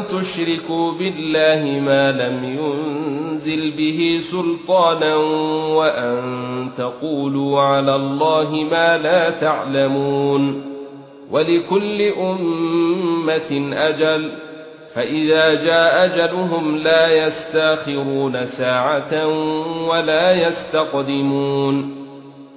تشركوا بالله ما لم ينزل به سلطانا وأن تقولوا على الله ما لا تعلمون ولكل أمة أجل فإذا جاء أجلهم لا يستأخرون ساعة ولا يستقدمون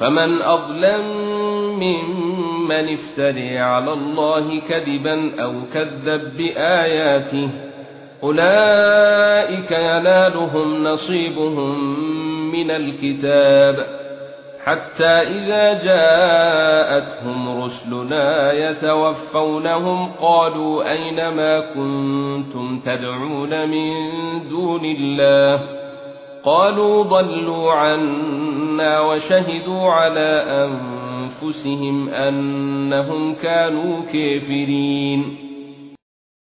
فمن أظلم ممن افتري على الله كذبا أو كذب بآياته أولئك ينالهم نصيبهم من الكتاب حتى إذا جاءتهم رسلنا يتوفونهم قالوا أين ما كنتم تدعون من دون الله قالوا ضلوا عنا وشهدوا على أنفسهم أنهم كانوا كافرين.